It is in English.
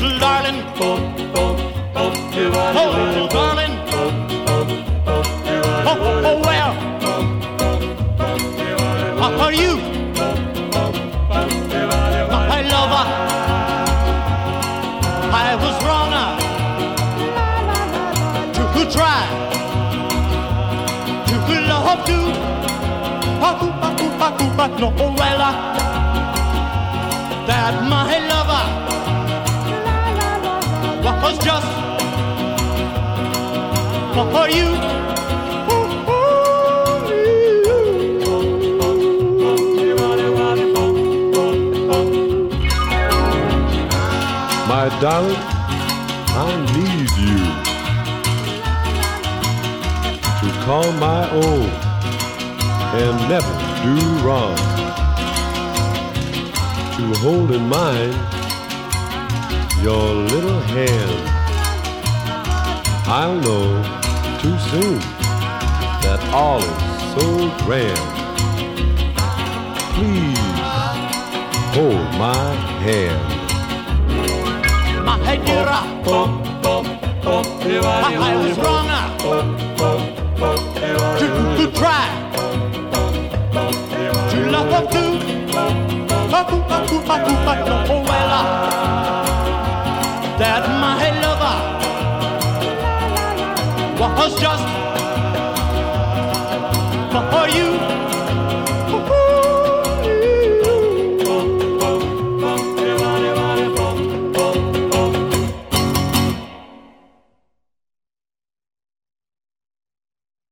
little darling. Oh, darling. Oh, oh, where are you? My lover, I was wrong uh, to try to love you. No, well, uh, that my lover was just for you. My darling, I need you to call my own and never do wrong. To hold in mind your little hand. I'll know too soon that all is so grand. Please hold my hand. My dear, I was wrong uh, to, to try what was just